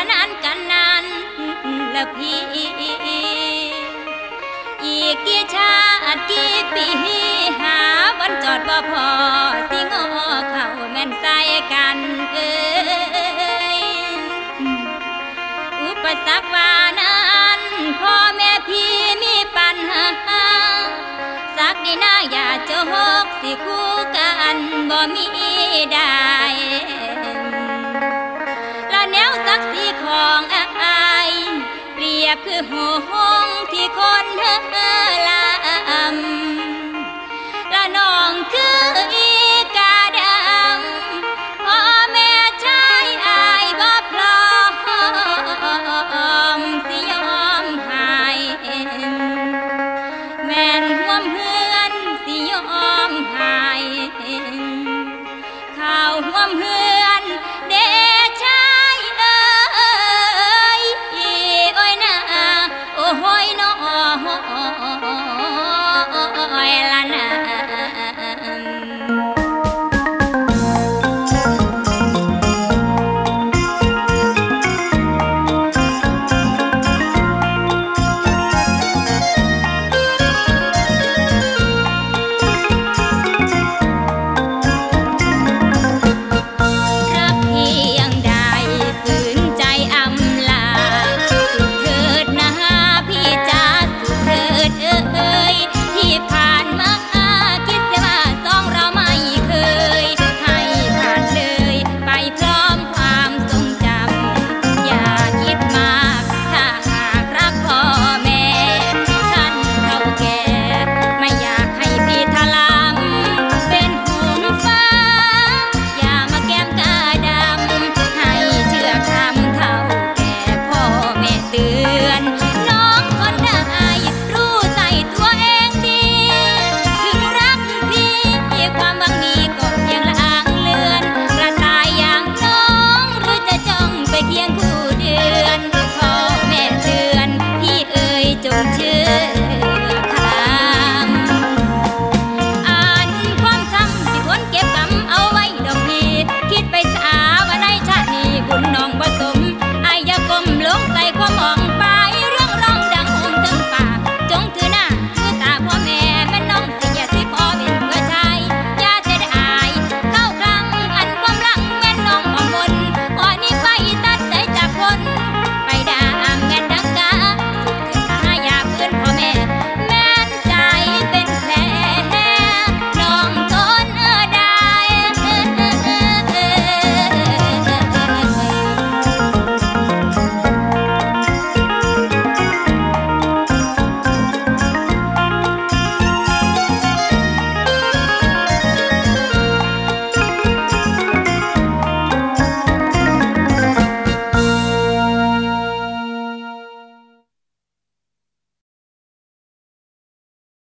ขนานกันนานละพี่อีกกี่ชาติกี่ปีหาวันจอดบ่พอ บคือห้องที่คนเธอ